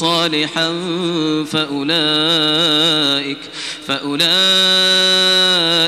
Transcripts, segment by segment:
صالحا فأولئك فأولئك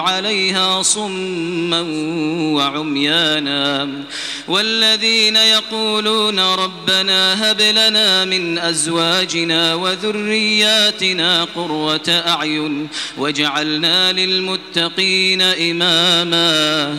عليها صما وعميانا. والذين يقولون ربنا هب لنا من أزواجنا وذرياتنا قرة أعين واجعلنا للمتقين إماما.